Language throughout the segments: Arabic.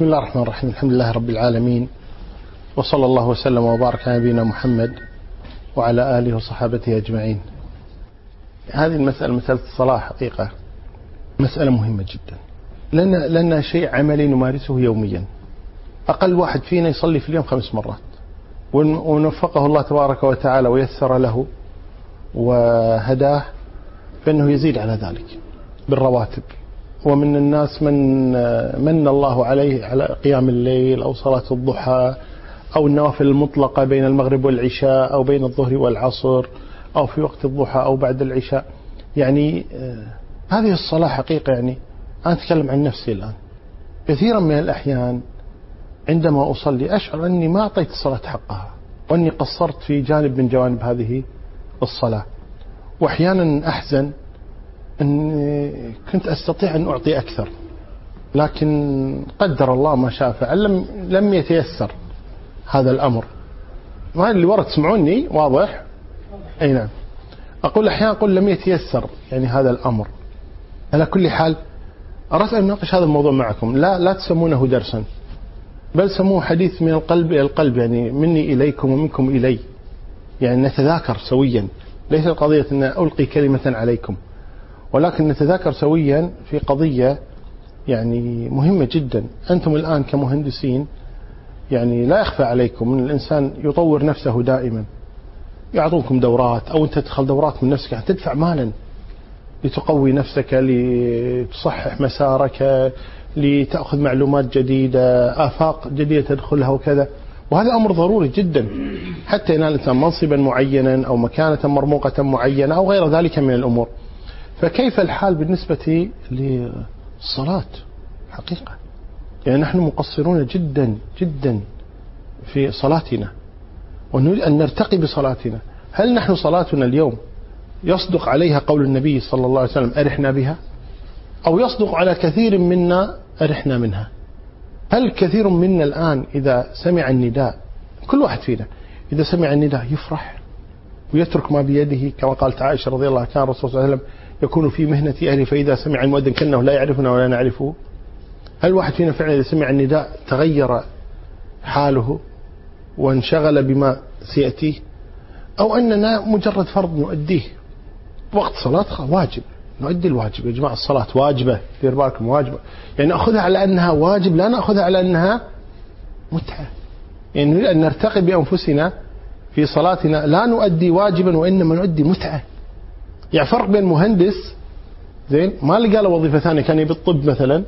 بسم الله الرحمن الرحيم. الحمد لله رب العالمين. وصلى الله وسلم وبارك على نبينا محمد وعلى آله وصحابته أجمعين. هذه المسألة مسألة الصلاة حقيقة. مسألة مهمة جدا. لأن لأنها شيء عملي نمارسه يوميا. أقل واحد فينا يصلي في اليوم خمس مرات. ونوفقه الله تبارك وتعالى ويسر له وهداه فإنه يزيد على ذلك بالرواتب. ومن الناس من من الله عليه على قيام الليل أو صلاة الضحى أو النوافل المطلقة بين المغرب والعشاء أو بين الظهر والعصر أو في وقت الضحى أو بعد العشاء. يعني هذه الصلاة حقيقة يعني أنا أتكلم عن نفسي الآن. كثيرا من الأحيان عندما أصلي أشعر أني ما أعطيت الصلاة حقها وأني قصرت في جانب من جوانب هذه الصلاة. وأحيانا أحزن أني كنت أستطيع أن أعطي أكثر لكن قدر الله ما شاء فعل لم, لم يتيسر هذا الأمر. ما اللي ورد تسمعوني واضح؟ أي نعم. أقول أحيانا أقول لم يتيسر يعني هذا الأمر. على كل حال أردت أن أناقش هذا الموضوع معكم. لا لا تسمونه درسا بل سموه حديث من القلب إلى القلب يعني مني إليكم ومنكم إلي. يعني نتذاكر سويا. ليس القضية أن ألقي كلمة عليكم. ولكن نتذاكر سويا في قضية يعني مهمة جدا. أنتم الآن كمهندسين يعني لا يخفى عليكم أن الإنسان يطور نفسه دائما. يعطونكم دورات أو أنت تدخل دورات من نفسك. يعني تدفع مالا لتقوي نفسك لتصحح مسارك لتأخذ معلومات جديدة آفاق جديدة تدخلها وكذا. وهذا أمر ضروري جدا. حتى ينال الإنسان منصبا معينا أو مكانة مرموقة معينة أو غير ذلك من الأمور. فكيف الحال بالنسبة للصلاة حقيقة. يعني نحن مقصرون جدا جدا في صلاتنا ونريد أن نرتقي بصلاتنا. هل نحن صلاتنا اليوم يصدق عليها قول النبي صلى الله عليه وسلم أرحنا بها؟ أو يصدق على كثير منا أرحنا منها؟ هل كثير منا الآن إذا سمع النداء كل واحد فينا إذا سمع النداء يفرح ويترك ما بيده كما قالت عائشة رضي الله عنها كان الرسول صلى الله عليه وسلم يكون في مهنة أهله فإذا سمع المؤذن كأنه لا يعرفنا ولا نعرفه هل واحد فينا فعلا إذا سمع النداء تغير حاله وانشغل بما سيأتيه؟ أو أننا مجرد فرض نؤديه؟ وقت صلاة واجب. نؤدي الواجب. يا جماعة الصلاة واجبة. دير بالكم واجبة. يعني نأخذها على أنها واجب لا نأخذها على أنها متعة. يعني نريد أن نرتقي بأنفسنا في صلاتنا. لا نؤدي واجبا وإنما نؤدي متعة. يعني فرق بين مهندس زين ما لقى له وظيفة ثانية كان يبي الطب مثلا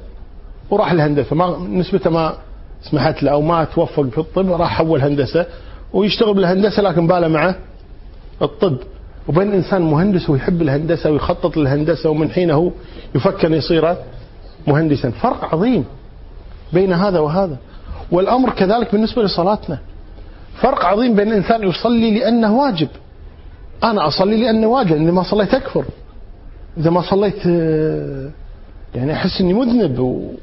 وراح الهندسة. ما نسبته ما سمحت له أو ما توفق في الطب راح حول هندسة ويشتغل بالهندسة لكن باله معه الطب. وبين إنسان مهندس ويحب الهندسة ويخطط للهندسة ومن حينه يفكر أن يصير مهندسا. فرق عظيم بين هذا وهذا. والأمر كذلك بالنسبة لصلاتنا. فرق عظيم بين الإنسان يصلي لأنه واجب. أنا أصلي لأنه واجب إذا ما صليت أكفر. إذا ما صليت يعني أحس أني مذنب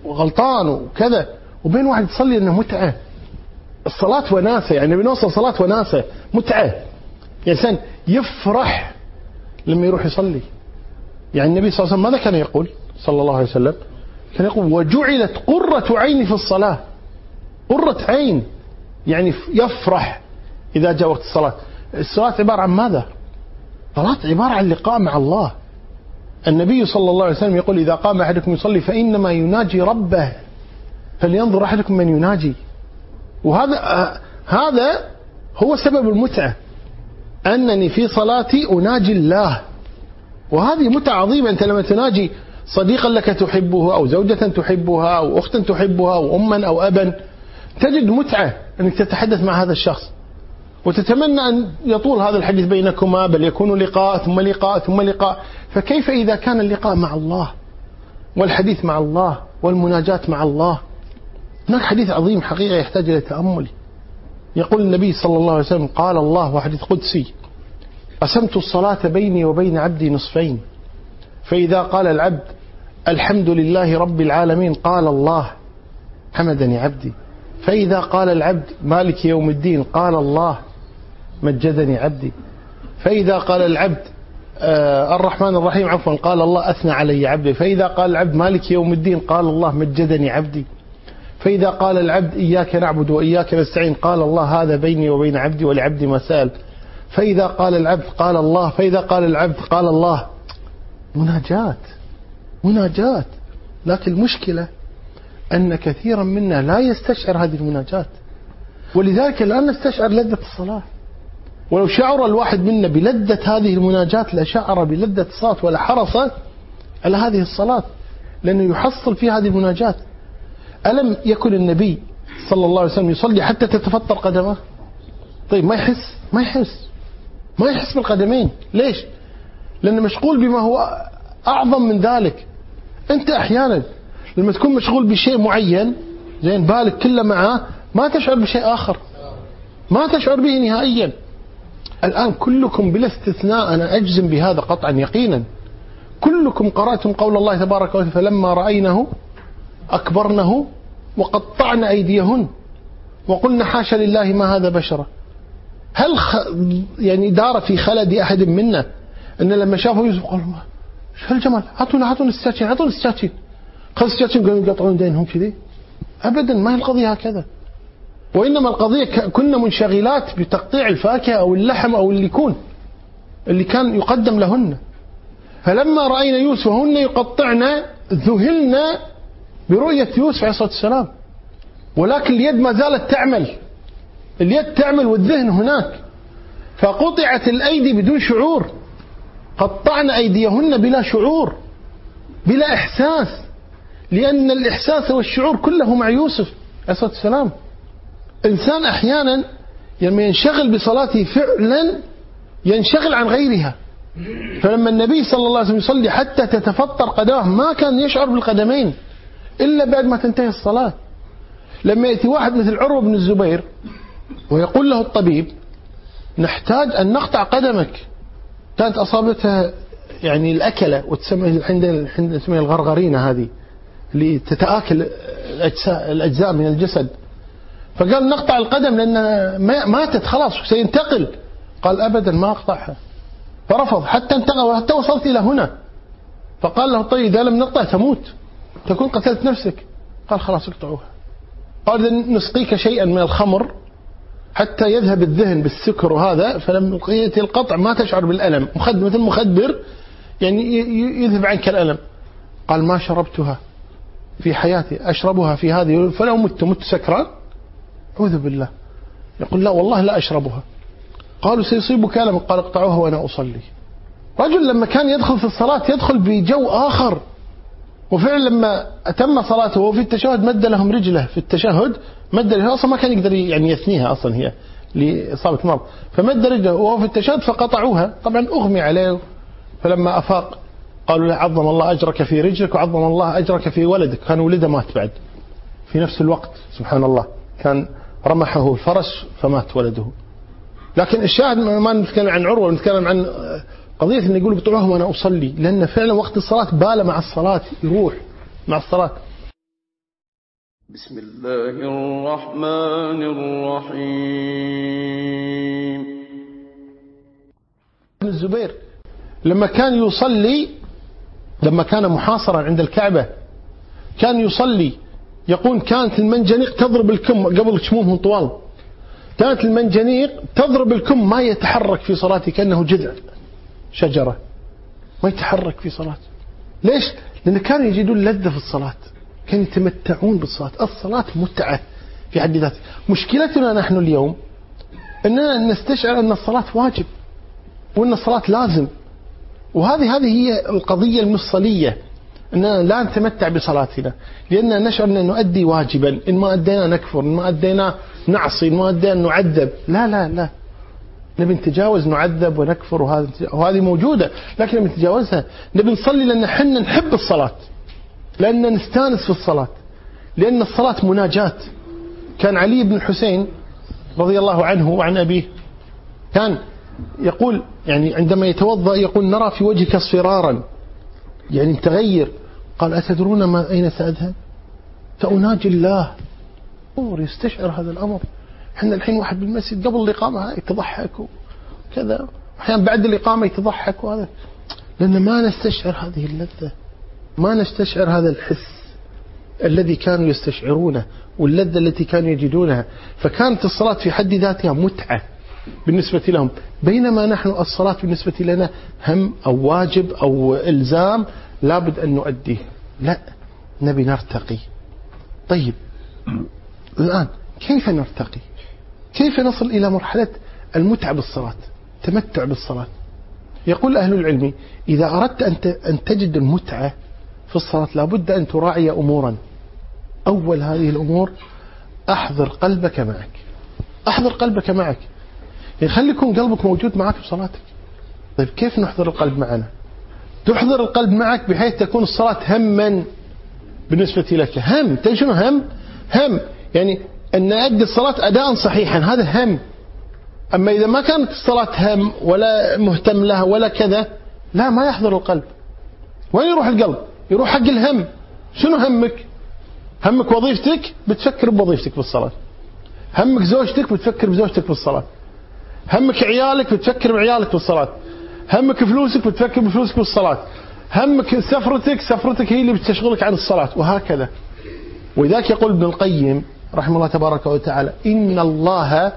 وغلطان وكذا. وبين واحد يصلي أنه متعة. الصلاة وناسة يعني بنوصل صلاة وناسة متعة. الإنسان يفرح لما يروح يصلي. يعني النبي صلى الله عليه وسلم ماذا كان يقول؟ صلى الله عليه وسلم. كان يقول وجعلت قرة عيني في الصلاة. قرة عين يعني يفرح إذا جاء وقت الصلاة. الصلاة عبارة عن ماذا؟ صلاة عبارة عن لقاء مع الله. النبي صلى الله عليه وسلم يقول إذا قام أحدكم يصلي فإنما يناجي ربه. فلينظر أحدكم من يناجي. وهذا هذا هو سبب المتعة. أنني في صلاتي أناجي الله. وهذه متعة عظيمة. أنت لما تناجي صديقا لك تحبه أو زوجة تحبها أو أختا تحبها أو أما أو أبا تجد متعة أنك تتحدث مع هذا الشخص. وتتمنى أن يطول هذا الحديث بينكما بل يكون لقاء ثم لقاء ثم لقاء. فكيف إذا كان اللقاء مع الله؟ والحديث مع الله والمناجاة مع الله. هناك حديث عظيم حقيقة يحتاج إلى تأمل. يقول النبي صلى الله عليه وسلم قال الله وحديث قدسي قسمت الصلاة بيني وبين عبدي نصفين. فإذا قال العبد الحمد لله رب العالمين قال الله حمدني عبدي. فإذا قال العبد مالك يوم الدين قال الله مجدني عبدي. فإذا قال العبد آه الرحمن الرحيم عفوا قال الله أثنى علي عبدي. فإذا قال العبد مالك يوم الدين قال الله مجدني عبدي. فإذا قال العبد إياك نعبد وإياك نستعين قال الله هذا بيني وبين عبدي ولعبدي ما سأل فإذا قال العبد قال الله. فإذا قال العبد قال الله. مناجاة. مناجاة. لكن المشكلة أن كثيرا منا لا يستشعر هذه المناجاة. ولذلك الآن نستشعر لذة الصلاة. ولو شعر الواحد منا بلذة هذه المناجاة لشعر بلذة الصلاة ولحرص على هذه الصلاة لأنه يحصل في هذه المناجاة. ألم يكن النبي صلى الله عليه وسلم يصلي حتى تتفطر قدمه طيب ما يحس؟ ما يحس. ما يحس بالقدمين. ليش؟ لأنه مشغول بما هو أعظم من ذلك. أنت أحيانا لما تكون مشغول بشيء معين زين بالك كله معاه ما تشعر بشيء آخر. ما تشعر به نهائيا. الآن كلكم بلا استثناء أنا أجزم بهذا قطعا يقينا. كلكم قرأتم قول الله تبارك وتعالى فلما رأينه أكبرنه وقطعن أيديهن وقلنا حاشا لله ما هذا بشرا هل خ... يعني دار في خلد أحد منا أن لما شافوا يوسف قالوا شو هالجمال هاتونا هاتونا السكاكين هاتونا السكاكين خذ السكاكين قالوا يقطعون دينهم كذي. أبدا ما هي القضية هكذا. وإنما القضية كنا منشغلات بتقطيع الفاكهة أو اللحم أو اللي يكون اللي كان يقدم لهن. فلما رأينا يوسف وهن يقطعن ذهلنا برؤية يوسف عليه الصلاة والسلام. ولكن اليد ما زالت تعمل. اليد تعمل والذهن هناك. فقطعت الأيدي بدون شعور. قطعن أيديهن بلا شعور بلا إحساس. لأن الإحساس والشعور كله مع يوسف عليه الصلاة والسلام. إنسان أحيانا لما ينشغل بصلاته فعلا ينشغل عن غيرها. فلما النبي صلى الله عليه وسلم يصلي حتى تتفطر قدمه ما كان يشعر بالقدمين إلا بعد ما تنتهي الصلاة. لما يأتي واحد مثل عروة بن الزبير ويقول له الطبيب نحتاج أن نقطع قدمك. كانت أصابتها يعني الأكلة وتسمى عند تسميها الغرغرينة هذه اللي تتآكل الأجزاء, الأجزاء من الجسد. فقال نقطع القدم لأنها ماتت خلاص سينتقل. قال أبدا ما أقطعها. فرفض. حتى انتقل حتى وصلت إلى هنا. فقال له طيب إذا لم نقطع تموت. تكون قتلت نفسك. قال خلاص اقطعوها. قال نسقيك شيئا من الخمر حتى يذهب الذهن بالسكر وهذا فلما يأتي القطع ما تشعر بالألم. مخدر مثل مخدر يعني يذهب عنك الألم. قال ما شربتها في حياتي أشربها في هذه فلو مت مت سكران أعوذ بالله. يقول لا والله لا أشربها. قالوا سيصيبك ألم قال اقطعوها وأنا أصلي. رجل لما كان يدخل في الصلاة يدخل بجو آخر. وفعلا لما أتم صلاته وهو في التشهد مد لهم رجله في التشهد مد له أصلا ما كان يقدر يعني يثنيها أصلا هي لإصابة مرض. فمد رجله وهو في التشهد فقطعوها. طبعا أغمي عليه. فلما أفاق قالوا له عظم الله أجرك في رجلك وعظم الله أجرك في ولدك. كان ولده مات بعد. في نفس الوقت سبحان الله كان رمحه الفرس فمات ولده. لكن الشاهد ما نتكلم عن عروة نتكلم عن قضية أن يقول بطلوها وأنا أصلي لأن فعلا وقت الصلاة بال مع الصلاة يروح مع الصلاة. بسم الله الرحمن الرحيم. ابن الزبير لما كان يصلي لما كان محاصرا عند الكعبة كان يصلي يقول كانت المنجنيق تضرب الكم قبل شمومهم طوال. كانت المنجنيق تضرب الكم ما يتحرك في صلاته كأنه جذع شجرة. ما يتحرك في صلاة ليش؟ لأن كانوا يجدون لذة في الصلاة. كانوا يتمتعون بالصلاة. الصلاة متعة في حد ذاتها. مشكلتنا نحن اليوم أننا نستشعر أن الصلاة واجب وأن الصلاة لازم. وهذه هذه هي القضية المفصلية. أننا لا نتمتع بصلاتنا. لأننا نشعر أن نؤدي واجبا إن ما أدينا نكفر إن ما أدينا نعصي إن ما أدينا نعذب. لا لا لا. نبي نتجاوز نعذب ونكفر وهذه موجودة. لكن نبي نتجاوزها. نبي نصلي لأن حنا نحب الصلاة. لأن نستانس في الصلاة. لأن الصلاة مناجاة. كان علي بن الحسين رضي الله عنه وعن أبيه كان يقول يعني عندما يتوضأ يقول نرى في وجهك اصفرارا يعني تغير. قال أتدرون ما أين سأذهب؟ سأناجي الله. أمر يستشعر هذا الأمر. إحنا الحين واحد بالمسجد قبل الإقامة يتضحك وكذا أحيانا بعد الإقامة يتضحك وهذا. لأن ما نستشعر هذه اللذة. ما نستشعر هذا الحس الذي كانوا يستشعرونه واللذة التي كانوا يجدونها. فكانت الصلاة في حد ذاتها متعة. بالنسبة لهم. بينما نحن الصلاة بالنسبة لنا هم أو واجب أو إلزام لابد أن نؤديه. لا نبي نرتقي. طيب الآن كيف نرتقي؟ كيف نصل إلى مرحلة المتعة بالصلاة تمتع بالصلاة؟ يقول أهل العلم إذا أردت أن تجد المتعة في الصلاة لابد أن تراعي أمورا. أول هذه الأمور أحضر قلبك معك. أحضر قلبك معك. يعني يكون قلبك موجود معك في صلاتك. طيب كيف نحضر القلب معنا؟ تحضر القلب معك بحيث تكون الصلاة هما بالنسبة لك. هم شنو هم؟ هم يعني أن أدي الصلاة أداء صحيحا هذا هم. أما إذا ما كانت الصلاة هم ولا مهتم لها ولا كذا لا ما يحضر القلب. وين يروح القلب؟ يروح حق الهم. شنو همك؟ همك وظيفتك؟ بتفكر بوظيفتك بالصلاة همك زوجتك؟ بتفكر بزوجتك بالصلاة همك عيالك بتفكر بعيالك بالصلاة. همك فلوسك بتفكر بفلوسك بالصلاة. همك سفرتك سفرتك هي اللي بتشغلك عن الصلاة. وهكذا. ولذلك يقول ابن القيم رحمه الله تبارك وتعالى إن الله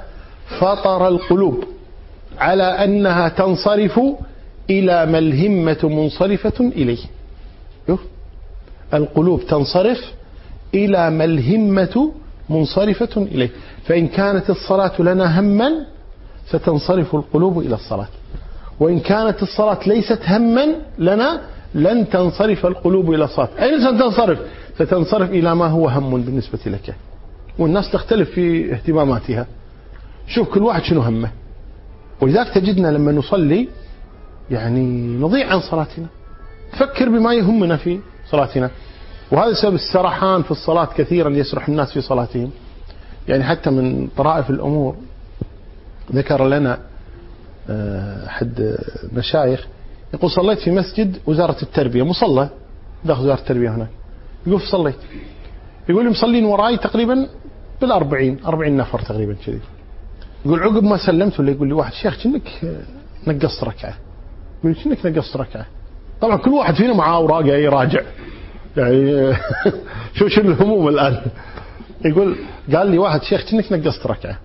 فطر القلوب على أنها تنصرف إلى ما الهمة منصرفة إليه. القلوب تنصرف إلى ما الهمة منصرفة إليه. فإن كانت الصلاة لنا هما ستنصرف القلوب إلى الصلاة. وإن كانت الصلاة ليست هما لنا لن تنصرف القلوب إلى الصلاة. أين ستنصرف ستنصرف إلى ما هو هم بالنسبة لك. والناس تختلف في اهتماماتها. شوف كل واحد شنو همه. ولذلك تجدنا لما نصلي يعني نضيع عن صلاتنا. فكر بما يهمنا في صلاتنا. وهذا سبب السرحان في الصلاة كثيرا يسرح الناس في صلاتهم. يعني حتى من طرائف الأمور ذكر لنا آه، أحد مشايخ يقول صليت في مسجد وزارة التربية مصلى؟ داخل وزارة التربية هناك. يقول صليت. يقول لي مصلين وراي تقريبا بالأربعين أربعين نفر تقريبا كذي. يقول عقب ما سلمت ولا يقول لي واحد شيخ كأنك نقصت ركعة. يقول كأنك نقصت ركعة. طبعا كل واحد فينا معاه أوراقه يراجع يعني شو شو الهموم الآن؟ يقول قال لي واحد شيخ كأنك نقصت ركعة.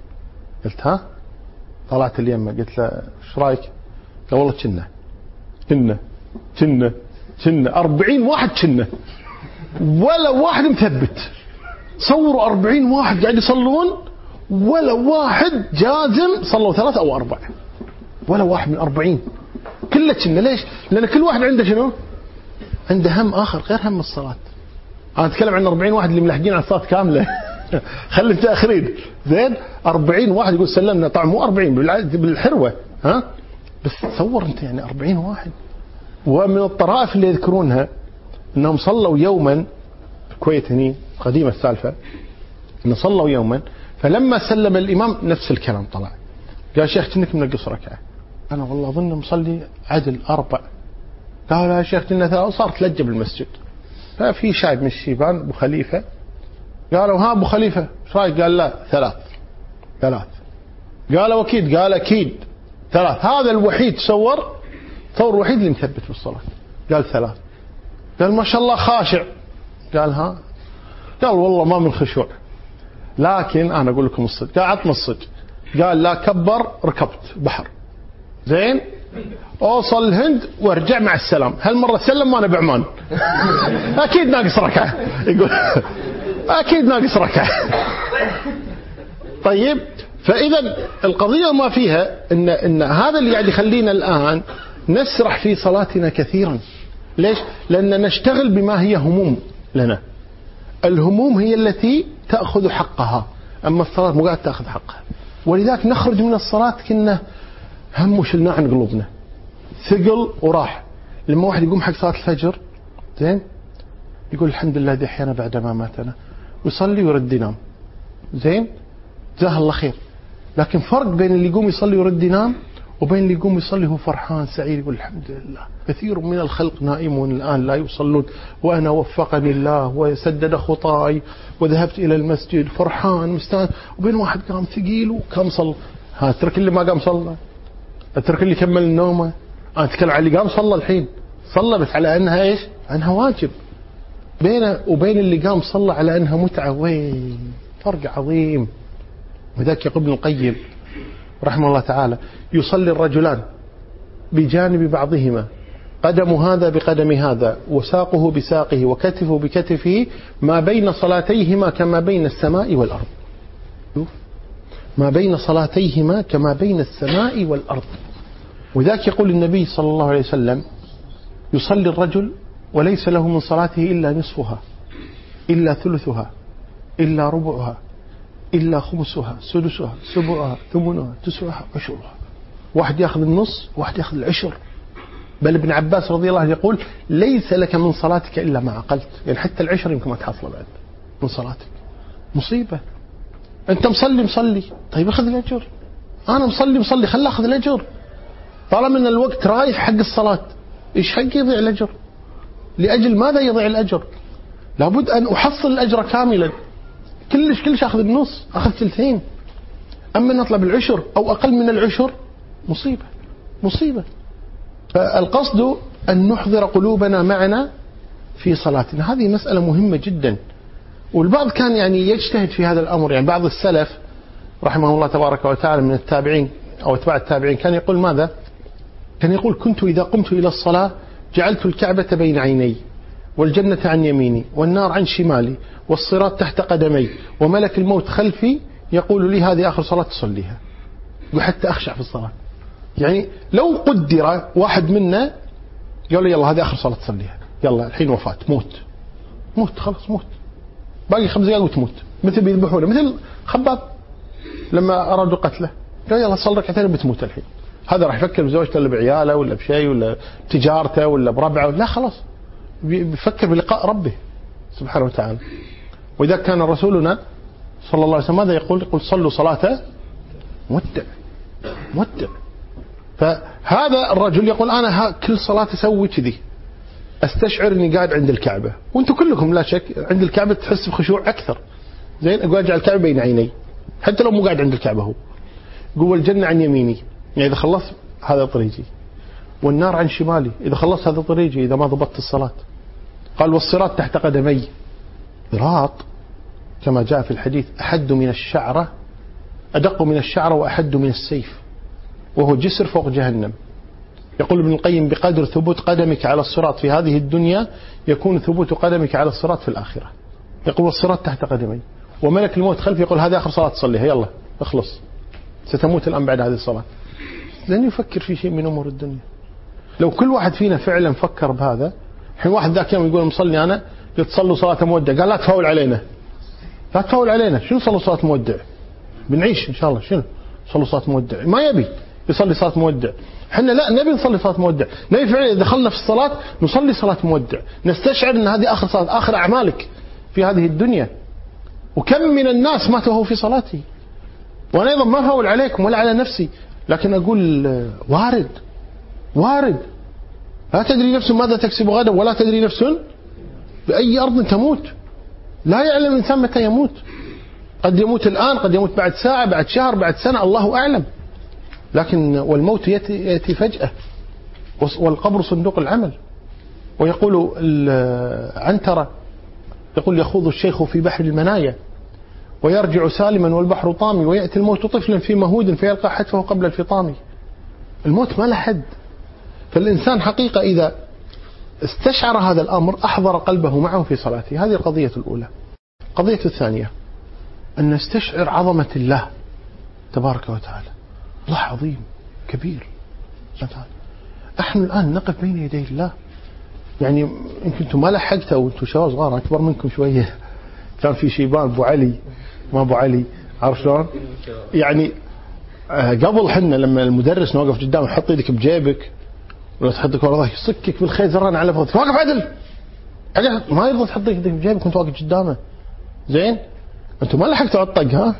قلت ها؟ طلعت اليمة قلت له إيش رأيك؟ قال والله كنا كنا كنا كنا 40 واحد كنا ولا واحد مثبت صوروا 40 واحد قاعد يصلون ولا واحد جازم صلوا ثلاث أو أربع ولا واحد من 40 كله كنا. ليش؟ لأن كل واحد عنده شنو؟ عنده هم آخر غير هم الصلاة. أنا أتكلم عن 40 واحد اللي ملحقين على الصلاة كاملة. خلي متأخرين زين؟ 40 واحد يقول سلمنا. طبعا مو 40 بالحروة. ها؟ بس تصور أنت يعني 40 واحد. ومن الطرائف اللي يذكرونها أنهم صلوا يوما الكويت هني قديمة السالفة أن صلوا يوما فلما سلم الإمام نفس الكلام طلع. قال شيخ كنك منقص ركعة. أنا والله أظن مصلي عدل أربع. قال يا شيخ كنا صارت لجة بالمسجد ففي شايب من الشيبان أبو خليفة قالوا ها أبو خليفة إيش رأيك؟ قال لا ثلاث. ثلاث. قالوا أكيد قال أكيد ثلاث. هذا الوحيد تصور تصور الوحيد اللي مثبت بالصلاة قال ثلاث. قال ما شاء الله خاشع. قال ها؟ قال والله ما من خشوع. لكن أنا أقول لكم الصدق. قال عطنا الصدق. قال لا كبر ركبت بحر. زين؟ أوصل الهند وأرجع مع السلام. هالمرة سلم وأنا بعمان. أكيد ناقص ركعة. يقول أكيد ناقص ركعة طيب فإذا القضية ما فيها إن إن هذا اللي قاعد يخلينا الآن نسرح في صلاتنا كثيرا. ليش؟ لأن نشتغل بما هي هموم لنا. الهموم هي التي تأخذ حقها. أما الصلاة مو قاعد تأخذ حقها. ولذلك نخرج من الصلاة كنا هم وشلناه عن قلوبنا. ثقل وراح. لما واحد يقوم حق صلاة الفجر زين؟ يقول الحمد لله دحينا بعد ما ماتنا. ويصلي ويرد ينام زين؟ جزاه الله خير. لكن فرق بين اللي يقوم يصلي ويرد ينام وبين اللي يقوم يصلي هو فرحان سعيد يقول الحمد لله. كثير من الخلق نائمون الآن لا يصلون. وأنا وفقني الله وسدد خطاي وذهبت إلى المسجد فرحان مستأنس. وبين واحد قام ثقيل وكم صلى. اترك اللي ما قام صلى. اترك اللي كمل النومه أنا أتكلم عن اللي قام صلى الحين. صلى بس على أنها إيش؟ أنها واجب. بينه وبين اللي قام صلى على أنها متعة. وين؟ فرق عظيم. وذاك يقول ابن القيم رحمه الله تعالى يصلي الرجلان بجانب بعضهما قدم هذا بقدم هذا وساقه بساقه وكتفه بكتفه ما بين صلاتيهما كما بين السماء والأرض. ما بين صلاتيهما كما بين السماء والأرض. وذاك يقول النبي صلى الله عليه وسلم يصلي الرجل وليس له من صلاته إلا نصفها إلا ثلثها إلا ربعها إلا خمسها سدسها سبعها ثمنها تسعها عشرها. واحد يأخذ النص واحد يأخذ العشر. بل ابن عباس رضي الله عنه يقول ليس لك من صلاتك إلا ما عقلت. يعني حتى العشر يمكن ما تحصله بعد من صلاتك. مصيبة. أنت مصلي مصلي. طيب أخذ الأجر. أنا مصلي مصلي. خل أخذ الأجر. طالما أن الوقت رايح حق الصلاة إيش حق يضيع الأجر؟ لأجل ماذا يضيع الأجر؟ لابد أن أحصل الأجر كاملا. كلش كلش أخذ النص أخذ ثلثين. أما نطلب العشر أو أقل من العشر مصيبة مصيبة. فالقصد أن نحضر قلوبنا معنا في صلاتنا. هذه مسألة مهمة جدا. والبعض كان يعني يجتهد في هذا الأمر. يعني بعض السلف رحمه الله تبارك وتعالى من التابعين أو أتباع التابعين كان يقول ماذا؟ كان يقول كنت إذا قمت إلى الصلاة جعلت الكعبة بين عيني والجنة عن يميني والنار عن شمالي والصراط تحت قدمي وملك الموت خلفي يقول لي هذه آخر صلاة تصليها. وحتى أخشع في الصلاة. يعني لو قدر واحد منا قال لي يلا هذه آخر صلاة تصليها. يلا الحين وفاة. موت. موت خلاص موت. باقي خمس دقائق وتموت. مثل بيذبحونه. مثل خباب. لما أرادوا قتله. قال يلا صل ركعتين بتموت الحين. هذا راح يفكر بزوجته ولا بعياله ولا بشيء ولا بتجارته ولا بربعه لا خلاص. بيفكر بلقاء ربه سبحانه وتعالى. وإذا كان رسولنا صلى الله عليه وسلم ماذا يقول؟ يقول صلوا صلاة مودع مودع فهذا الرجل يقول أنا كل صلاة أسوي كذي. أستشعر إني قاعد عند الكعبة. وأنتم كلكم لا شك عند الكعبة تحس بخشوع أكثر. زين أقول اجعل الكعبة بين عيني. حتى لو مو قاعد عند الكعبة هو. قول الجنه عن يميني. يعني إذا خلصت هذا طريقي والنار عن شمالي إذا خلصت هذا طريقي إذا ما ضبطت الصلاة. قال والصراط تحت قدمي. صراط كما جاء في الحديث أحد من الشعرة أدق من الشعرة وأحد من السيف. وهو جسر فوق جهنم. يقول ابن القيم بقدر ثبوت قدمك على الصراط في هذه الدنيا يكون ثبوت قدمك على الصراط في الآخرة. يقول الصراط تحت قدمي. وملك الموت خلفي يقول هذه آخر صلاة تصليها يلا اخلص. ستموت الآن بعد هذه الصلاة. لن يفكر في شيء من أمور الدنيا. لو كل واحد فينا فعلا فكر بهذا الحين واحد ذاك يوم يقول مصلي أنا تصلوا صلاة مودع قال لا تفاول علينا. لا تفاول علينا. شنو صلوا صلاة مودع؟ بنعيش إن شاء الله. شنو؟ صلوا صلاة مودع. ما يبي يصلي صلاة مودع. إحنا لا نبي نصلي صلاة مودع. نبي فعلا دخلنا في الصلاة نصلي صلاة مودع. نستشعر أن هذه آخر صلاة آخر أعمالك في هذه الدنيا. وكم من الناس ماتوا وهو في صلاته. وأنا أيضا ما أفول عليكم ولا على نفسي. لكن أقول وارد وارد. لا تدري نفس ماذا تكسب غدا ولا تدري نفس بأي أرض تموت. لا يعلم الإنسان متى يموت. قد يموت الآن قد يموت بعد ساعة بعد شهر بعد سنة الله أعلم. لكن والموت يأتي, يأتي فجأة. والقبر صندوق العمل. ويقول عنترة يقول يخوض الشيخ في بحر المنايا. ويرجع سالما والبحر طامي ويأتي الموت طفلا في مهود فيلقى حتفه قبل الفطام. الموت ما له حد. فالإنسان حقيقة إذا استشعر هذا الأمر أحضر قلبه معه في صلاته. هذه القضية الأولى. القضية الثانية. أن نستشعر عظمة الله تبارك وتعالى. الله عظيم. كبير. إحنا الآن نقف بين يدي الله. يعني يمكن أنتم ما لحقتوا وإنتم شباب صغار أكبر منكم شوية. كان في شيبان أبو علي. ما أبو علي عارف شلون؟ يعني آه، قبل حنا لما المدرس نوقف قدامه حط يدك بجيبك ولا تحط يدك ورا ظهرك يصكك بالخيزران على فوق. واقف عدل! ما يرضى تحط يدك بجيبك وأنت واقف قدامه. زين؟ أنتم ما لحقتوا على الطق ها؟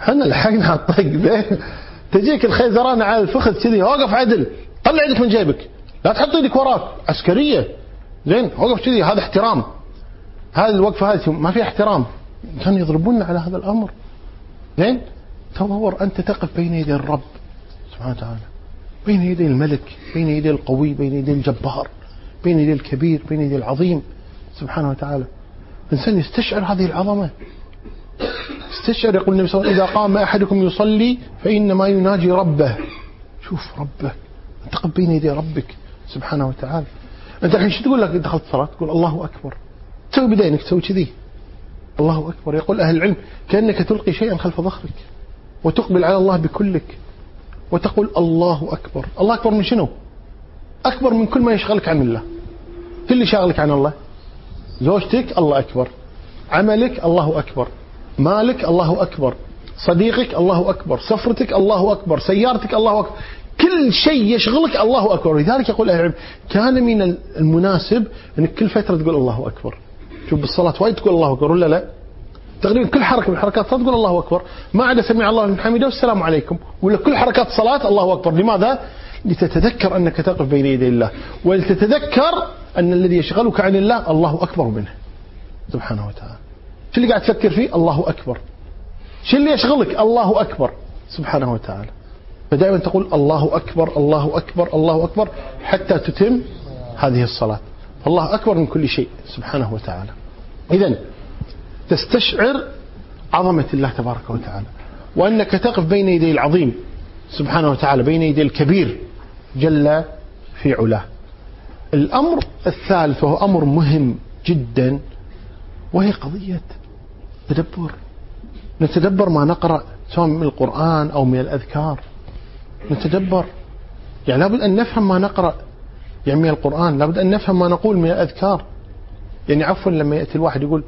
إحنا لحقنا على الطق زين؟ تجيك الخيزرانة على الفخذ كذي وقف عدل! طلع يدك من جيبك. لا تحط يدك وراك عسكرية. زين؟ وقف كذي هذا احترام. هذه الوقفة هذه ما فيها احترام. كانوا يضربون على هذا الأمر. زين تصور أنت تقف بين يدي الرب سبحانه وتعالى بين يدي الملك بين يدي القوي بين يدي الجبار بين يدي الكبير بين يدي العظيم سبحانه وتعالى. الإنسان يستشعر هذه العظمة. استشعر يقول النبي صلى الله عليه وسلم إذا قام أحدكم يصلي فإنما يناجي ربه. شوف ربه انت بين يدي ربك سبحانه وتعالى. أنت الحين شو تقول لك؟ دخلت صلاة تقول الله أكبر. تسوي بدينك تسوي كذي. الله أكبر. يقول أهل العلم كأنك تلقي شيئا خلف ظهرك وتقبل على الله بكلك وتقول الله أكبر. الله أكبر من شنو؟ أكبر من كل ما يشغلك عن الله. كل اللي شاغلك عن الله. زوجتك الله أكبر عملك الله أكبر مالك الله أكبر صديقك الله أكبر سفرتك الله أكبر سيارتك الله أكبر كل شيء يشغلك الله أكبر. لذلك يقول أهل العلم كان من المناسب أنك كل فترة تقول الله أكبر. شوف بالصلاة وايد تقول الله أكبر ولا لا؟ تقريبا كل حركة من الحركات تقول الله أكبر. ما عدا سمع الله من حمده والسلام عليكم. ولا كل حركات الصلاة الله أكبر. لماذا؟ لتتذكر أنك تقف بين يدي الله. ولتتذكر أن الذي يشغلك عن الله الله أكبر منه. سبحانه وتعالى. شو اللي قاعد تفكر فيه؟ الله أكبر. شو اللي يشغلك؟ الله أكبر. سبحانه وتعالى. فدائما تقول الله أكبر الله أكبر الله أكبر حتى تتم هذه الصلاة. الله أكبر من كل شيء سبحانه وتعالى. إذا تستشعر عظمة الله تبارك وتعالى وأنك تقف بين يدي العظيم سبحانه وتعالى بين يدي الكبير جل في علاه. الأمر الثالث وهو أمر مهم جدا وهي قضية تدبر. نتدبر ما نقرأ سواء من القرآن أو من الأذكار. نتدبر. يعني لابد أن نفهم ما نقرأ يعني من القرآن لابد أن نفهم ما نقول من الأذكار. يعني عفوا لما يأتي الواحد يقول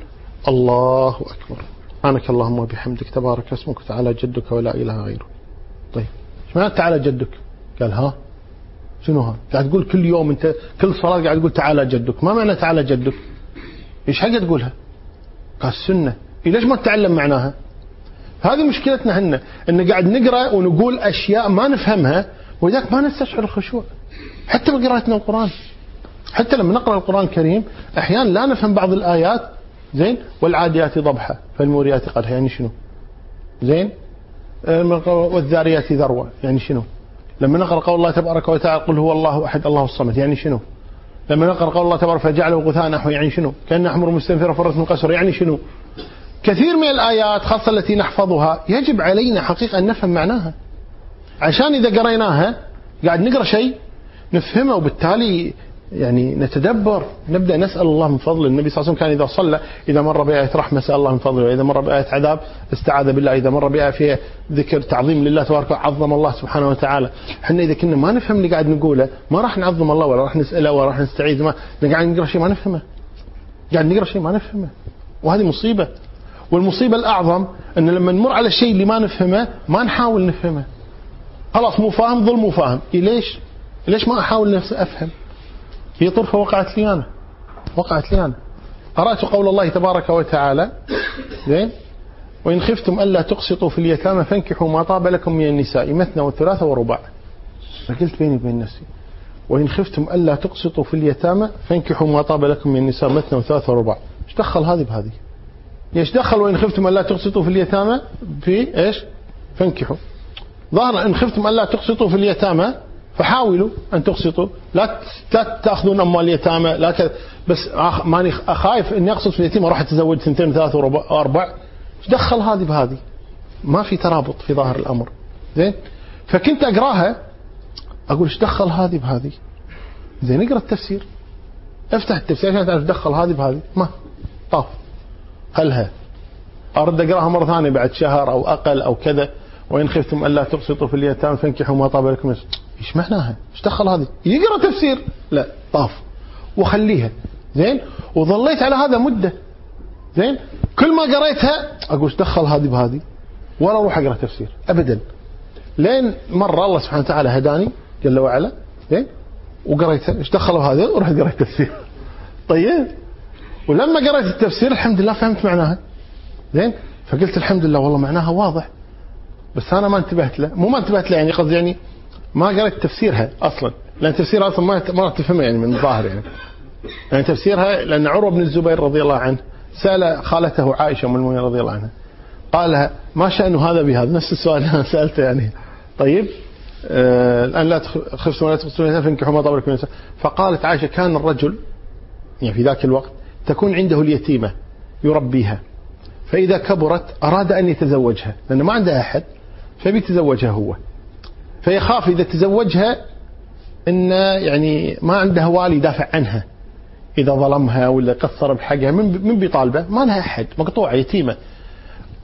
الله أكبر. سبحانك اللهم وبحمدك تبارك اسمك وتعالى جدك ولا إله غيره طيب إيش معنى تعالى جدك؟ قال ها شنو ها؟ قاعد تقول كل يوم أنت كل صلاة قاعد تقول تعالى جدك. ما معنى تعالى جدك؟ إيش حق تقولها؟ قال السنة إيه ليش ما تتعلم معناها؟ هذه مشكلتنا إحنا إن قاعد نقرأ ونقول أشياء ما نفهمها ولذلك ما نستشعر الخشوع. حتى بقراءتنا القرآن. حتى لما نقرأ القرآن الكريم أحيانا لا نفهم بعض الآيات زين والعاديات ضبحا فالموريات قدحا يعني شنو؟ زين؟ والذاريات ذروة يعني شنو؟ لما نقرأ قول الله تبارك وتعالى قل هو الله أحد الله الصمد يعني شنو؟ لما نقرأ قول الله تبارك فجعله غثاء نحو يعني شنو؟ كان حمر مستنفرة فرت من قسر يعني شنو؟ كثير من الآيات خاصة التي نحفظها يجب علينا حقيقة أن نفهم معناها. عشان إذا قريناها قاعد نقرأ شيء نفهمه وبالتالي يعني نتدبر. نبدأ نسأل الله من فضله. النبي صلى الله عليه وسلم كان إذا صلى إذا مر بآية رحمة سأل الله من فضله. وإذا مر بآية عذاب استعاذ بالله. إذا مر بآية فيها ذكر تعظيم لله تبارك عظم الله سبحانه وتعالى. إحنا إذا كنا ما نفهم اللي قاعد نقوله ما راح نعظم الله ولا راح نسأله ولا راح نستعيذ ما قاعد نقرأ شيء ما نفهمه. قاعد نقرأ شيء ما نفهمه. وهذه مصيبة. والمصيبة الأعظم أن لما نمر على الشيء اللي ما نفهمه ما نحاول نفهمه. خلاص مو فاهم ظل مو فاهم. ليش ليش ما أحاول نفسي أفهم؟ هي طرفة وقعت لي أنا. وقعت لي أنا. قرأت قول الله تبارك وتعالى. زين؟ وإن خفتم ألا تقسطوا في اليتامى فانكحوا ما طاب لكم من النساء مثنى وثلاثة ورباع. فقلت بيني وبين نفسي وإن خفتم ألا تقسطوا في اليتامى فانكحوا ما طاب لكم من النساء مثنى وثلاثة ورباع. إيش دخل هذه بهذه؟ إيش دخل وإن خفتم ألا تقسطوا في اليتامى؟ في إيش؟ فانكحوا. ظاهر إن خفتم ألا تقسطوا في اليتامى فحاولوا أن تقسطوا. لا لا تأخذون أموال اليتامى لا ك... بس ماني خايف إني أقسط في اليتيم وأروح أتزوج اثنتين ثلاثة وأربع. دخل هذه بهذه. ما في ترابط في ظاهر الأمر. زين؟ فكنت أقراها أقول إيش دخل هذه بهذه؟ زين أقرأ التفسير. افتح التفسير عشان تعرف دخل هذه بهذه. ما طاف. خلها. أرد أقرأها مرة ثانية بعد شهر أو أقل أو كذا. وإن خفتم ألا تقسطوا في اليتامى فانكحوا ما طاب لكم إيش معناها؟ إيش دخل هذه؟ يقرأ تفسير. لا طاف. وخليها. زين؟ وظليت على هذا مدة. زين؟ كل ما قريتها أقول إيش دخل هذه بهذه؟ ولا أروح أقرأ تفسير. أبدا. لين مرة الله سبحانه وتعالى هداني جل وعلا. زين؟ وقريتها. إيش دخلوا هذا ورحت قريت تفسير. طيب. ولما قرأت التفسير الحمد لله فهمت معناها. زين؟ فقلت الحمد لله والله معناها واضح. بس أنا ما انتبهت له. مو ما انتبهت له يعني قصدي يعني ما قرأت تفسيرها أصلا لأن تفسيرها أصلا ما ما تفهمها يعني من الظاهر يعني يعني تفسيرها لأن عروة بن الزبير رضي الله عنه سأل خالته عائشة أم المؤمنين رضي الله عنها قال لها ما شأن هذا بهذا؟ نفس السؤال اللي أنا سألته يعني. طيب آه الآن لا خفتم ولا تقتلون فانكحوا ما طاب لكم فقالت عائشة كان الرجل يعني في ذاك الوقت تكون عنده اليتيمة يربيها. فإذا كبرت أراد أن يتزوجها لأنه ما عنده أحد فبيتزوجها هو. فيخاف إذا تزوجها أن يعني ما عنده والي يدافع عنها. إذا ظلمها ولا قصر بحقها من من بيطالبه ما لها أحد مقطوعة يتيمة.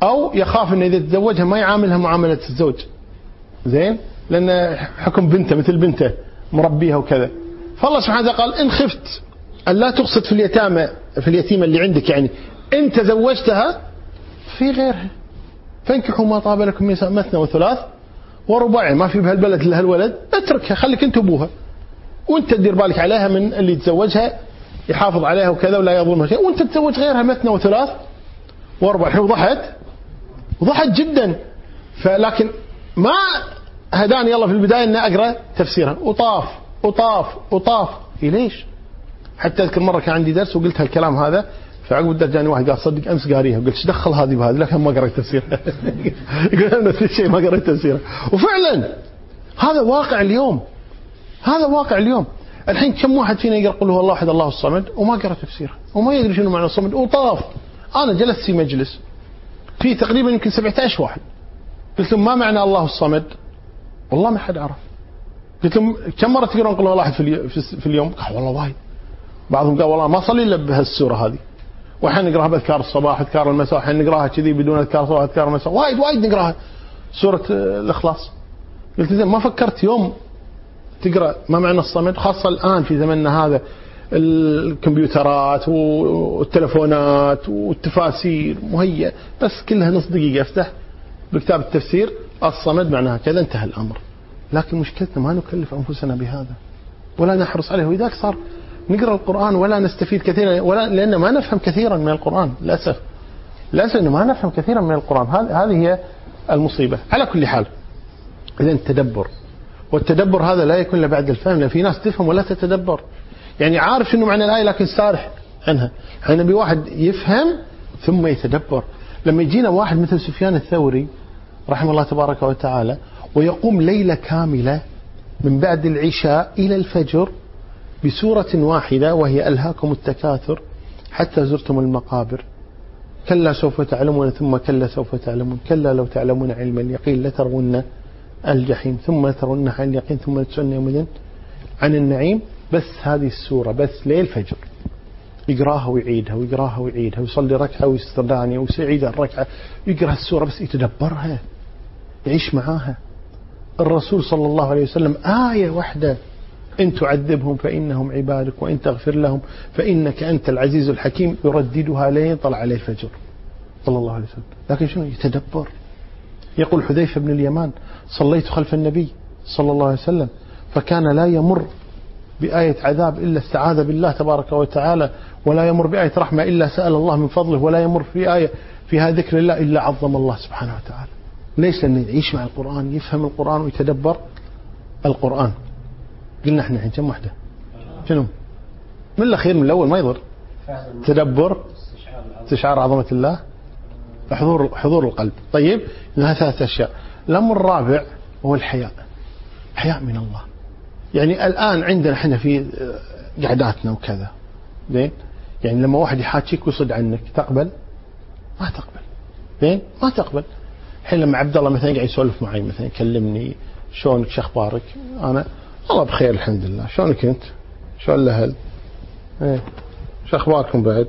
أو يخاف أنه إذا تزوجها ما يعاملها معاملة الزوج. زين؟ لأن حكم بنته مثل بنته مربيها وكذا. فالله سبحانه وتعالى قال إن خفت أن لا تقصد في اليتامى في اليتيمة اللي عندك يعني. إن تزوجتها في غيرها. فانكحوا ما طاب لكم مثنى وثلاث. ورباع ما في بهالبلد إلا هالولد اتركها خليك أنت ابوها وأنت تدير بالك عليها من اللي يتزوجها يحافظ عليها وكذا ولا يظلمها شيء. وأنت تتزوج غيرها مثنى وثلاث واربع الحين وضحت وضحت جدا. فلكن ما هداني الله في البداية إني أقرأ تفسيرها. وطاف وطاف وطاف. ليش؟ حتى أذكر مرة كان عندي درس وقلت هالكلام هذا. فعقب جاني واحد قال صدق أمس قاريها قلت إيش دخل هذه بهذه؟ لكن ما قريت تفسيرها يقول نفس الشيء ما قريت تفسيرها وفعلا هذا واقع اليوم. هذا واقع اليوم. الحين كم واحد فينا يقرا قل هو الله احد الله الصمد وما قرأ تفسيره وما يدري شنو معنى الصمد وطاف. أنا جلست في مجلس في تقريبا يمكن 17 واحد. قلت لهم ما معنى الله الصمد؟ والله ما حد عرف. قلت لهم كم مرة تقرون قل هو الله أحد في اليوم؟ قال والله وايد. بعضهم قال والله ما اصلي إلا بهالسورة هذه. واحيانا نقراها بأذكار الصباح أذكار المساء أحيانا نقراها كذي بدون أذكار الصباح أذكار المساء. وايد وايد نقراها. سورة الإخلاص. قلت زين ما فكرت يوم تقرأ ما معنى الصمد خاصة الآن في زمننا هذا الكمبيوترات والتلفونات والتفاسير مهيئة. بس كلها نص دقيقة أفتح بكتاب التفسير الصمد معناها كذا انتهى الأمر. لكن مشكلتنا ما نكلف أنفسنا بهذا ولا نحرص عليه. ولذلك صار نقرأ القرآن ولا نستفيد كثيرا ولا لأن ما نفهم كثيرا من القرآن للأسف. للأسف إنه ما نفهم كثيرا من القرآن. هذه هي المصيبة. على كل حال اذا التدبر. والتدبر هذا لا يكون إلا بعد الفهم لأن في ناس تفهم ولا تتدبر. يعني عارف شنو معنى الآية لكن سارح عنها. إحنا نبي واحد يفهم ثم يتدبر. لما يجينا واحد مثل سفيان الثوري رحمه الله تبارك وتعالى ويقوم ليلة كاملة من بعد العشاء إلى الفجر بسورة واحدة وهي ألهاكم التكاثر حتى زرتم المقابر. كلا سوف تعلمون ثم كلا سوف تعلمون. كلا لو تعلمون علم اليقين لترون الجحيم. ثم ترونها عن اليقين ثم تسألون يومئذ عن النعيم. بس هذه السورة بس ليل فجر. يقراها ويعيدها ويقراها ويعيدها ويصلي ركعة ويسترداني ويعيد الركعة. يقرأ السورة بس يتدبرها يعيش معاها. الرسول صلى الله عليه وسلم آية واحدة. إن تعذبهم فإنهم عبادك وإن تغفر لهم فإنك أنت العزيز الحكيم يرددها لين طلع عليه الفجر. صلى الله عليه وسلم. لكن شنو؟ يتدبر. يقول حذيفة بن اليمان صليت خلف النبي صلى الله عليه وسلم فكان لا يمر بآية عذاب إلا استعاذ بالله تبارك وتعالى ولا يمر بآية رحمة إلا سأل الله من فضله ولا يمر في آية فيها ذكر الله إلا عظم الله سبحانه وتعالى. ليش لأنه يعيش مع القرآن يفهم القرآن ويتدبر القرآن. قلنا إحنا الحين كم واحدة؟ شنو؟ من الأخير من الأول ما يضر. تدبر استشعار عظمة الله حضور حضور القلب. طيب لها ثلاث أشياء. الأمر الرابع هو الحياء. حياء من الله. يعني الآن عندنا إحنا في قعداتنا وكذا. زين؟ يعني لما واحد يحاكيك ويصد عنك تقبل؟ ما تقبل. زين؟ ما تقبل. الحين لما عبد الله مثلا قاعد يسولف معي مثلا يكلمني شلونك شو أخبارك؟ أنا والله بخير الحمد لله. شلونك انت؟ شلون الأهل؟ إيه. شو أخباركم بعد؟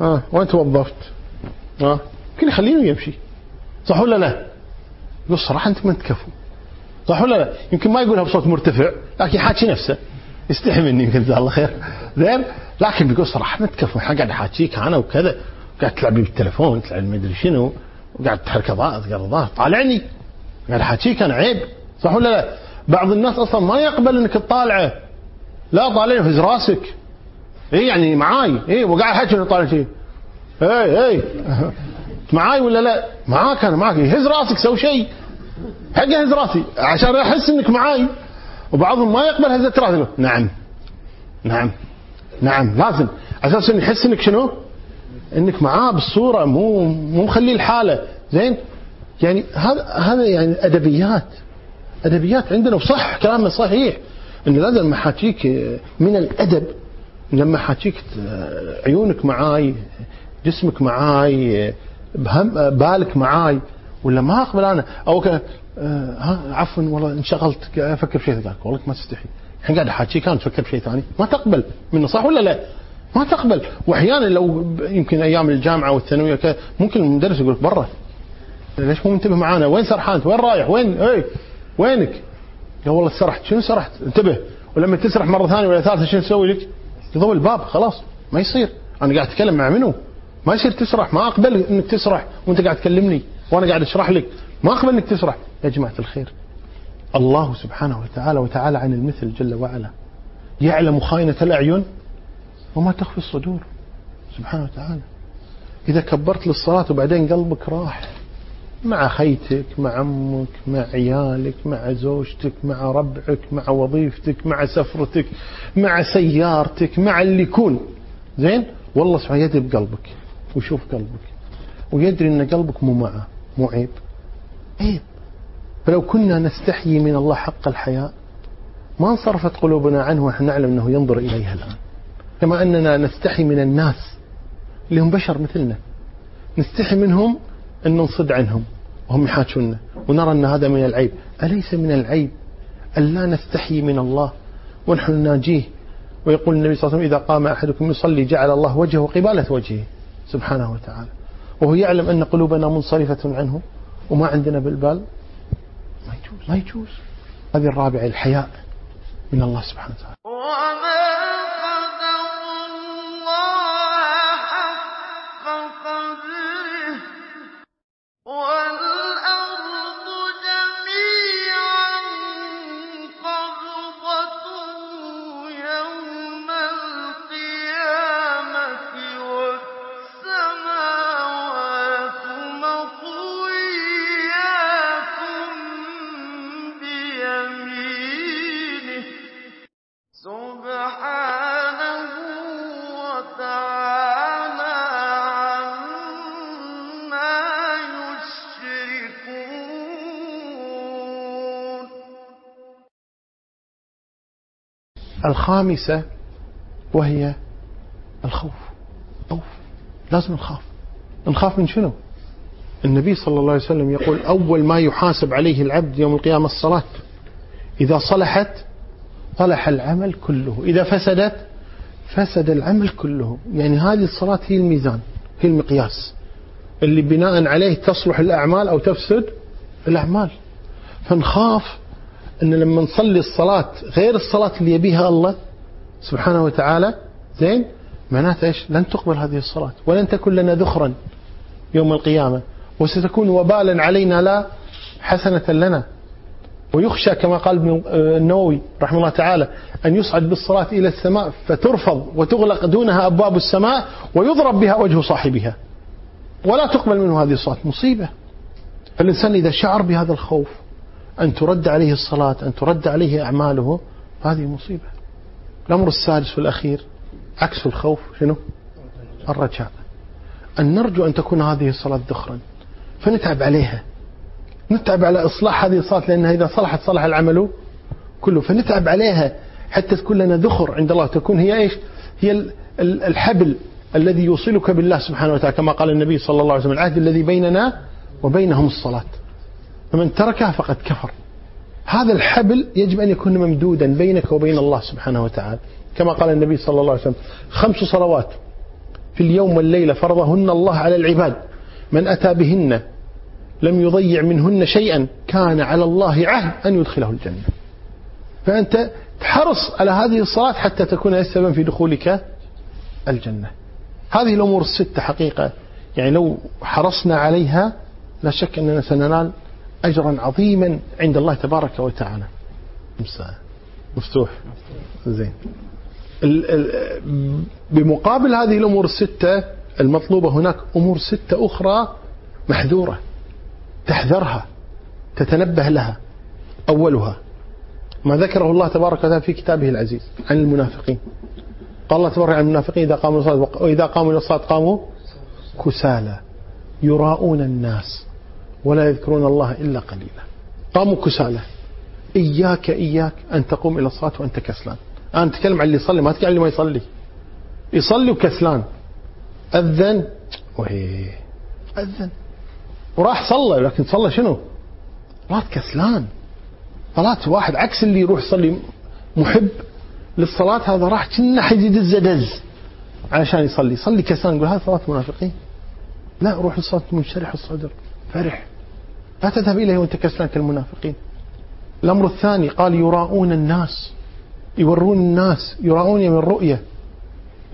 آه وين توظفت؟ آه يمكن يخليني يمشي. صح ولا لا؟ يقول صراحة أنت ما تكفوا صح ولا لا؟ يمكن ما يقولها بصوت مرتفع لكن يحاكي نفسه. يستحي مني يمكن جزاه الله خير. زين؟ لكن بيقول صراحة ما تكفوا قاعد أحاكيك أنا وكذا. قاعد تلعب بالتليفون تلعب ما أدري شنو. وقاعد تحرك ظهر طالعني. قاعد أحاكيك أنا عيب. صح ولا لا؟ بعض الناس أصلا ما يقبل إنك تطالعه. لا طالعني في راسك. إي يعني معاي. إي وقاعد حكي طالع شيء إي إي. معاي ولا لا؟ معاك أنا معاك. يهز راسك سوي شيء. حق يهز راسي. عشان أحس إنك معاي. وبعضهم ما يقبل هزة راسه. نعم. نعم. نعم. لازم. أساس إنه يحس إنك شنو؟ إنك معاه بالصورة. مو مو مخليه الحاله زين؟ يعني هذا هذا يعني أدبيات. ادبيات عندنا وصح كلامنا صحيح. انه لازم محاكيك من الأدب لما حاكيك عيونك معاي جسمك معاي بهم بالك معاي ولا ما أو ك... آه، ها عفوا والله انشغلت أفكر بشيء قال والله ما تستحي. الحين قاعد احاكيك كان تفكر بشيء ثاني. ما تقبل منه صح ولا لا؟ ما تقبل. وأحيانا لو يمكن أيام الجامعة والثانوية ممكن المدرس يقول برا ليش مو منتبه معانا؟ وين سرحان؟ وين رايح؟ وين؟ اي وينك؟ قال والله سرحت. شنو سرحت؟ انتبه. ولما تسرح مرة ثانية ولا ثالثة شنو تسوي لك؟ يضوي الباب خلاص. ما يصير. أنا قاعد أتكلم مع منو؟ ما يصير تسرح. ما أقبل إنك تسرح وأنت قاعد تكلمني وأنا قاعد أشرح لك. ما أقبل إنك تسرح. يا جماعة الخير الله سبحانه وتعالى وتعالى عن المثل جل وعلا. يعلم خائنة الأعين وما تخفي الصدور. سبحانه وتعالى. إذا كبرت للصلاة وبعدين قلبك راح. مع خيتك مع عمك مع عيالك مع زوجتك مع ربعك مع وظيفتك مع سفرتك مع سيارتك مع اللي يكون. زين؟ والله سبحانه يدري بقلبك ويشوف قلبك ويدري إن قلبك مو معه مو عيب. عيب. فلو كنا نستحيي من الله حق الحياء ما انصرفت قلوبنا عنه ونحن نعلم إنه ينظر إليها الآن. كما أننا نستحي من الناس اللي هم بشر مثلنا. نستحي منهم أن ننصد عنهم وهم يحاجونا ونرى أن هذا من العيب. أليس من العيب أن لا نستحي من الله ونحن نناجيه؟ ويقول النبي صلى الله عليه وسلم إذا قام أحدكم يصلي جعل الله وجهه قبالة وجهه سبحانه وتعالى. وهو يعلم أن قلوبنا منصرفة عنه وما عندنا بالبال. ما يجوز. ما يجوز. هذه الرابعة الحياء من الله سبحانه وتعالى. الخامسة وهي الخوف خوف لازم نخاف. نخاف من شنو؟ النبي صلى الله عليه وسلم يقول أول ما يحاسب عليه العبد يوم القيامة الصلاة. إذا صلحت صلح العمل كله. إذا فسدت فسد العمل كله. يعني هذه الصلاة هي الميزان هي المقياس. اللي بناء عليه تصلح الأعمال أو تفسد الأعمال. فنخاف أن لما نصلي الصلاة غير الصلاة اللي يبيها الله سبحانه وتعالى زين؟ معناته إيش؟ لن تقبل هذه الصلاة ولن تكون لنا ذخرا يوم القيامة وستكون وبالا علينا لا حسنة لنا. ويخشى كما قال ابن النووي رحمه الله تعالى أن يصعد بالصلاة إلى السماء فترفض وتغلق دونها أبواب السماء ويضرب بها وجه صاحبها. ولا تقبل منه هذه الصلاة مصيبة. فالإنسان إذا شعر بهذا الخوف أن ترد عليه الصلاة أن ترد عليه أعماله هذه مصيبة. الأمر السادس والأخير عكس الخوف شنو؟ الرجاء. أن نرجو أن تكون هذه الصلاة ذخرا. فنتعب عليها. نتعب على إصلاح هذه الصلاة لأنها إذا صلحت صلح العمل كله. فنتعب عليها. حتى تكون لنا ذخر عند الله. تكون هي إيش؟ هي ال- ال- الحبل الذي يوصلك بالله سبحانه وتعالى. كما قال النبي صلى الله عليه وسلم العهد الذي بيننا وبينهم الصلاة. فمن تركها فقد كفر. هذا الحبل يجب أن يكون ممدودا بينك وبين الله سبحانه وتعالى. كما قال النبي صلى الله عليه وسلم خمس صلوات في اليوم والليلة فرضهن الله على العباد. من أتى بهن لم يضيع منهن شيئا كان على الله عهد أن يدخله الجنة. فأنت تحرص على هذه الصلاة حتى تكون السبب في دخولك الجنة. هذه الأمور الستة حقيقة. يعني لو حرصنا عليها لا شك أننا سننال أجرا عظيما عند الله تبارك وتعالى. مفتوح. زين. بمقابل هذه الأمور الستة المطلوبة هناك أمور ستة أخرى محذورة. تحذرها. تتنبه لها. أولها ما ذكره الله تبارك وتعالى في كتابه العزيز عن المنافقين. قال الله تبارك عن المنافقين إذا قاموا الصلاة وإذا قاموا إلى الصلاة قاموا كسالى يراءون الناس. ولا يذكرون الله إلا قليلا. قاموا كسالى. إياك إياك أن تقوم إلى الصلاة وأنت كسلان. أنا أتكلم عن اللي يصلي ما أتكلم عن اللي ما يصلي. يصلي وكسلان. أذن. وهي. أذن. وراح صلى لكن صلى شنو؟ صلاة كسلان. صلاة واحد عكس اللي يروح يصلي محب. للصلاة هذا راح كنا حيزيد الزدز. علشان يصلي. يصلي كسلان يقول هذا صلاة منافقين لا روح للصلاة منشرح الصدر فرح. لا تذهب إليه وأنت كسلان كالمنافقين الأمر الثاني قال يراؤون الناس. يورون الناس. يراؤون من الرؤية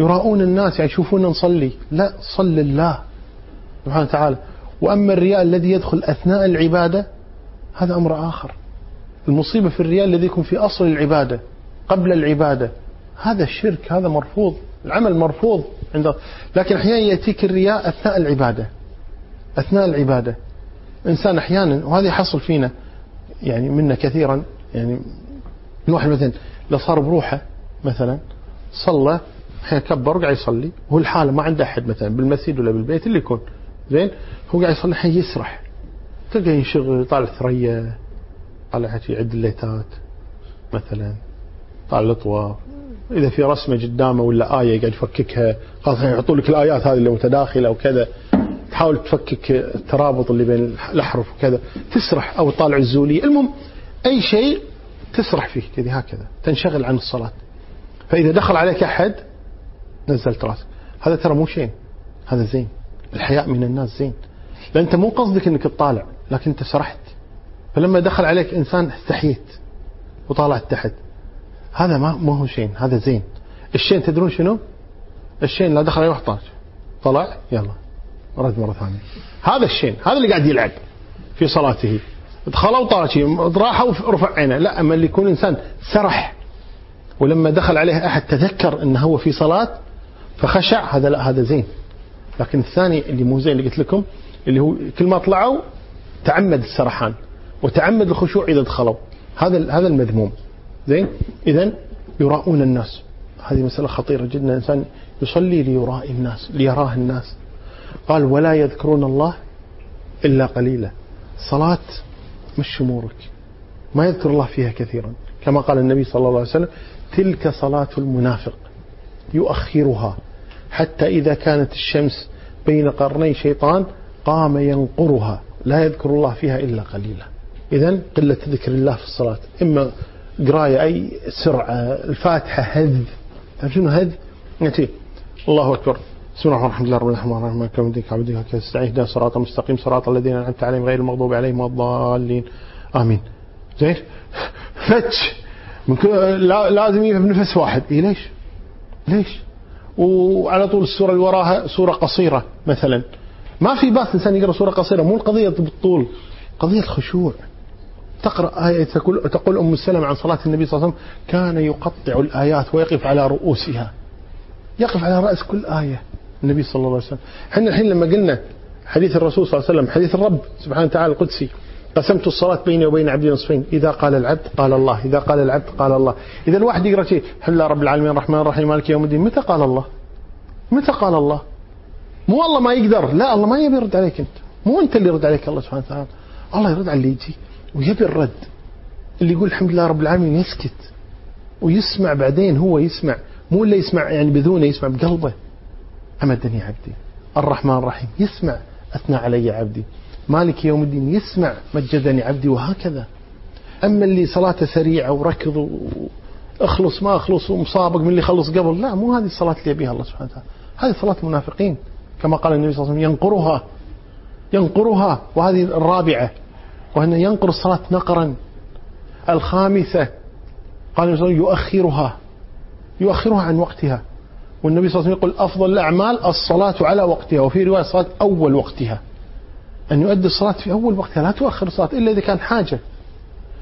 يراؤون الناس يعني يشوفون نصلي لا صل الله سبحانه وتعالى. وأما الرياء الذي يدخل أثناء العبادة هذا أمر آخر. المصيبة في الرياء الذي يكون في أصل العبادة قبل العبادة هذا الشرك هذا مرفوض. العمل مرفوض عند لكن أحيانا يأتيك الرياء أثناء العبادة. أثناء العبادة. إنسان أحيانا وهذا يحصل فينا يعني منا كثيرا يعني الواحد مثلا لو صار بروحه مثلا صلى حين كبر وقاعد يصلي وهو الحالة ما عنده أحد مثلا بالمسجد ولا بالبيت اللي يكون. زين؟ هو قاعد يصلي حين يسرح. تلقى ينشغل يطالع ثريا طالع يعد الليتات مثلا طالع الأطواف. إذا في رسمة قدامه ولا آية قاعد يفككها خلاص يحطوا لك الآيات هذه اللي متداخلة وكذا. تحاول تفكك الترابط اللي بين الأحرف وكذا تسرح أو تطالع الزولية. المهم أي شيء تسرح فيه كذا هكذا تنشغل عن الصلاة. فإذا دخل عليك أحد نزلت رأسك. هذا ترى مو شيء هذا زين. الحياء من الناس زين. لأن أنت مو قصدك إنك تطالع لكن أنت سرحت. فلما دخل عليك إنسان استحيت وطالعت تحت هذا ما ما هو شين هذا زين. الشين تدرون شنو؟ الشين لا دخل عليه واحد طالع طلع يلا. رد مرة ثانية. هذا الشين هذا اللي قاعد يلعب في صلاته. دخلوا طالع راحوا رفع عينه. لا أما اللي يكون إنسان سرح ولما دخل عليه أحد تذكر إنه هو في صلاة فخشع. هذا لا هذا زين. لكن الثاني اللي مو زين اللي قلت لكم اللي هو كل ما طلعوا تعمد السرحان وتعمد الخشوع إذا دخلوا. هذا هذا المذموم. زين؟ اذا يراؤون الناس. هذه مسألة خطيرة جدا. الإنسان يصلي ليرائي الناس ليراه الناس. قال ولا يذكرون الله إلا قليلا. صلاة مش أمورك ما يذكر الله فيها كثيرا. كما قال النبي صلى الله عليه وسلم تلك صلاة المنافق يؤخرها. حتى إذا كانت الشمس بين قرني شيطان قام ينقرها. لا يذكر الله فيها إلا قليلا. إذا قلة ذكر الله في الصلاة. إما قراية أي سرعة الفاتحة هذ. تعرف شنو هذ؟ الله أكبر. بسم الله الرحمن الرحيم الرحمن الرحيم مالك يوم الدين عبدك كاستعين اهدنا صراط مستقيم صراط الذين أنعمت عليهم غير المغضوب عليهم ولا الضالين. آمين. زين. فتش من لا لازم يبقى بنفس واحد. إيه ليش؟ ليش؟ وعلى طول السورة اللي وراها سورة قصيرة مثلا. ما في باس إنسان يقرأ سورة قصيرة. مو القضية بالطول. قضية الخشوع تقرأ آية تقول, تقول أم سلمة عن صلاة النبي صلى الله عليه وسلم كان يقطع الآيات ويقف على رؤوسها. يقف على رأس كل آية. النبي صلى الله عليه وسلم. إحنا الحين لما قلنا حديث الرسول صلى الله عليه وسلم حديث الرب سبحانه وتعالى القدسي قسمت الصلاة بيني وبين عبدي نصفين. إذا قال العبد قال الله إذا قال العبد قال الله. إذا الواحد يقرأ شيء لله رب العالمين الرحمن الرحيم مالك يوم الدين؟ متى قال الله؟ متى قال الله؟ مو الله ما يقدر. لا الله ما يبي يرد عليك أنت. مو أنت اللي يرد عليك الله سبحانه وتعالى. الله يرد على اللي يجي ويبي الرد. اللي يقول الحمد لله رب العالمين يسكت ويسمع بعدين هو يسمع. مو اللي يسمع يعني بذونه يسمع بقلبه. حمدني عبدي. الرحمن الرحيم. يسمع أثنى علي عبدي. مالك يوم الدين. يسمع مجدني عبدي وهكذا. أما اللي صلاته سريعة وركض اخلص ما اخلص ومسابق من اللي خلص قبل. لا مو هذه الصلاة اللي يبيها الله سبحانه وتعالى. هذه صلاة المنافقين. كما قال النبي صلى الله عليه وسلم ينقرها. ينقرها. وهذه الرابعة. وأن ينقر الصلاة نقرا. الخامسة قال يؤخرها. يؤخرها عن وقتها. والنبي صلى الله عليه وسلم يقول أفضل الأعمال الصلاة على وقتها وفي رواية الصلاة أول وقتها. أن يؤدي الصلاة في أول وقتها لا تؤخر الصلاة إلا إذا كان حاجة.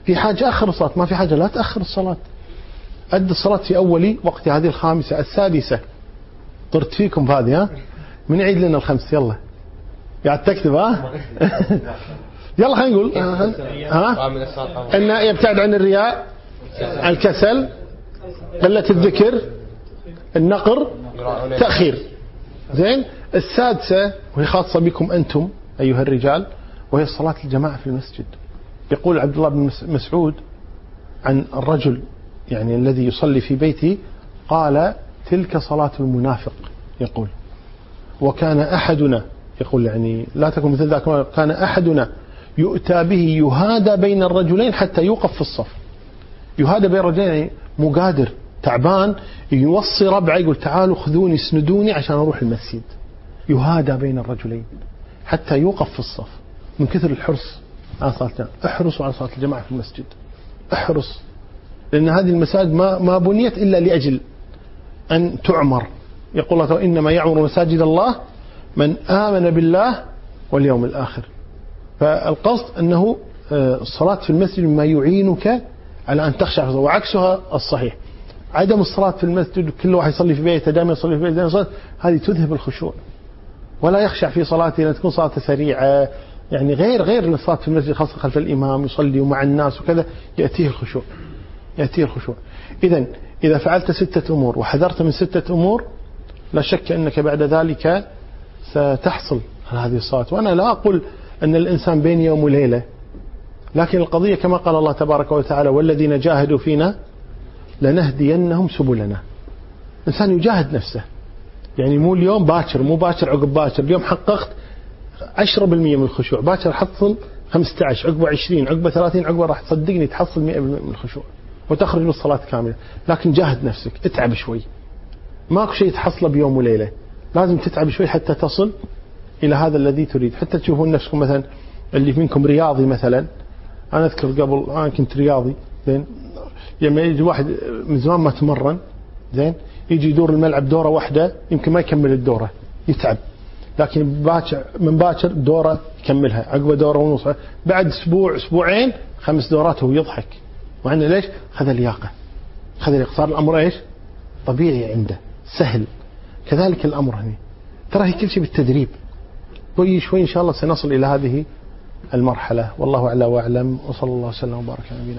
في حاجة أخر الصلاة ما في حاجة لا تأخر الصلاة. أدي الصلاة في أول وقتها هذه الخامسة السادسة. طرت فيكم هذه ها؟ من يعيد لنا الخمس يلا. قاعد تكتب ها؟ يلا خلينا نقول ها؟ أن يبتعد عن الرياء الكسل قلة الذكر. النقر تأخير. زين؟ السادسة وهي خاصة بكم أنتم أيها الرجال وهي صلاة الجماعة في المسجد. يقول عبد الله بن مسعود عن الرجل يعني الذي يصلي في بيته قال تلك صلاة المنافق. يقول وكان أحدنا يقول يعني لا تكن مثل ذاك كان أحدنا يؤتى به يهادى بين الرجلين حتى يوقف في الصف. يهادى بين الرجلين يعني مقادر. تعبان يوصي ربعه يقول تعالوا خذوني اسندوني عشان أروح المسجد. يهادى بين الرجلين حتى يوقف في الصف. من كثر الحرص على صلاة الجماعة. احرصوا على صلاة الجماعة في المسجد. احرص. لأن هذه المساجد ما ما بنيت إلا لأجل أن تعمر. يقول الله تعالى إنما يعمر مساجد الله من آمن بالله واليوم الآخر. فالقصد أنه آه، الصلاة في المسجد مما يعينك على أن تخشع وعكسها الصحيح. عدم الصلاة في المسجد كل واحد يصلي في بيته دائما يصلي في بيته يصلي. هذه تذهب الخشوع. ولا يخشع في صلاته لأن تكون صلاته سريعة. يعني غير غير الصلاة في المسجد خاصة خلف الإمام يصلي ومع الناس وكذا يأتيه الخشوع. يأتيه الخشوع. إذا إذا فعلت ستة أمور وحذرت من ستة أمور لا شك أنك بعد ذلك ستحصل على هذه الصلاة. وأنا لا أقول أن الإنسان بين يوم وليلة لكن القضية كما قال الله تبارك وتعالى والذين جاهدوا فينا لنهدينهم سبلنا. إنسان يجاهد نفسه. يعني مو اليوم باكر مو باكر عقب باكر. اليوم حققت 10% من الخشوع. باكر حصل 15 عقب 20 عقب 30 عقب راح تصدقني تحصل 100% من الخشوع. وتخرج من الصلاة كاملة. لكن جاهد نفسك اتعب شوي. ماكو شيء تحصله بيوم وليلة. لازم تتعب شوي حتى تصل إلى هذا الذي تريد. حتى تشوفون نفسكم مثلا اللي منكم رياضي مثلا. أنا أذكر قبل أنا كنت رياضي. زين لما يجي واحد من زمان ما تمرن زين؟ يجي يدور الملعب دورة واحدة يمكن ما يكمل الدورة يتعب. لكن باكر من باكر دورة يكملها عقبه دورة ونص بعد أسبوع أسبوعين خمس دورات وهو يضحك. انه ليش؟ خذ اللياقه خذ اللياقه صار الأمر إيش؟ طبيعي عنده. سهل. كذلك الأمر هنا ترى هي كل شيء بالتدريب. شوي شوي إن شاء الله سنصل إلى هذه المرحلة. والله أعلى وأعلم. وصلى الله وسلم وبارك على نبينا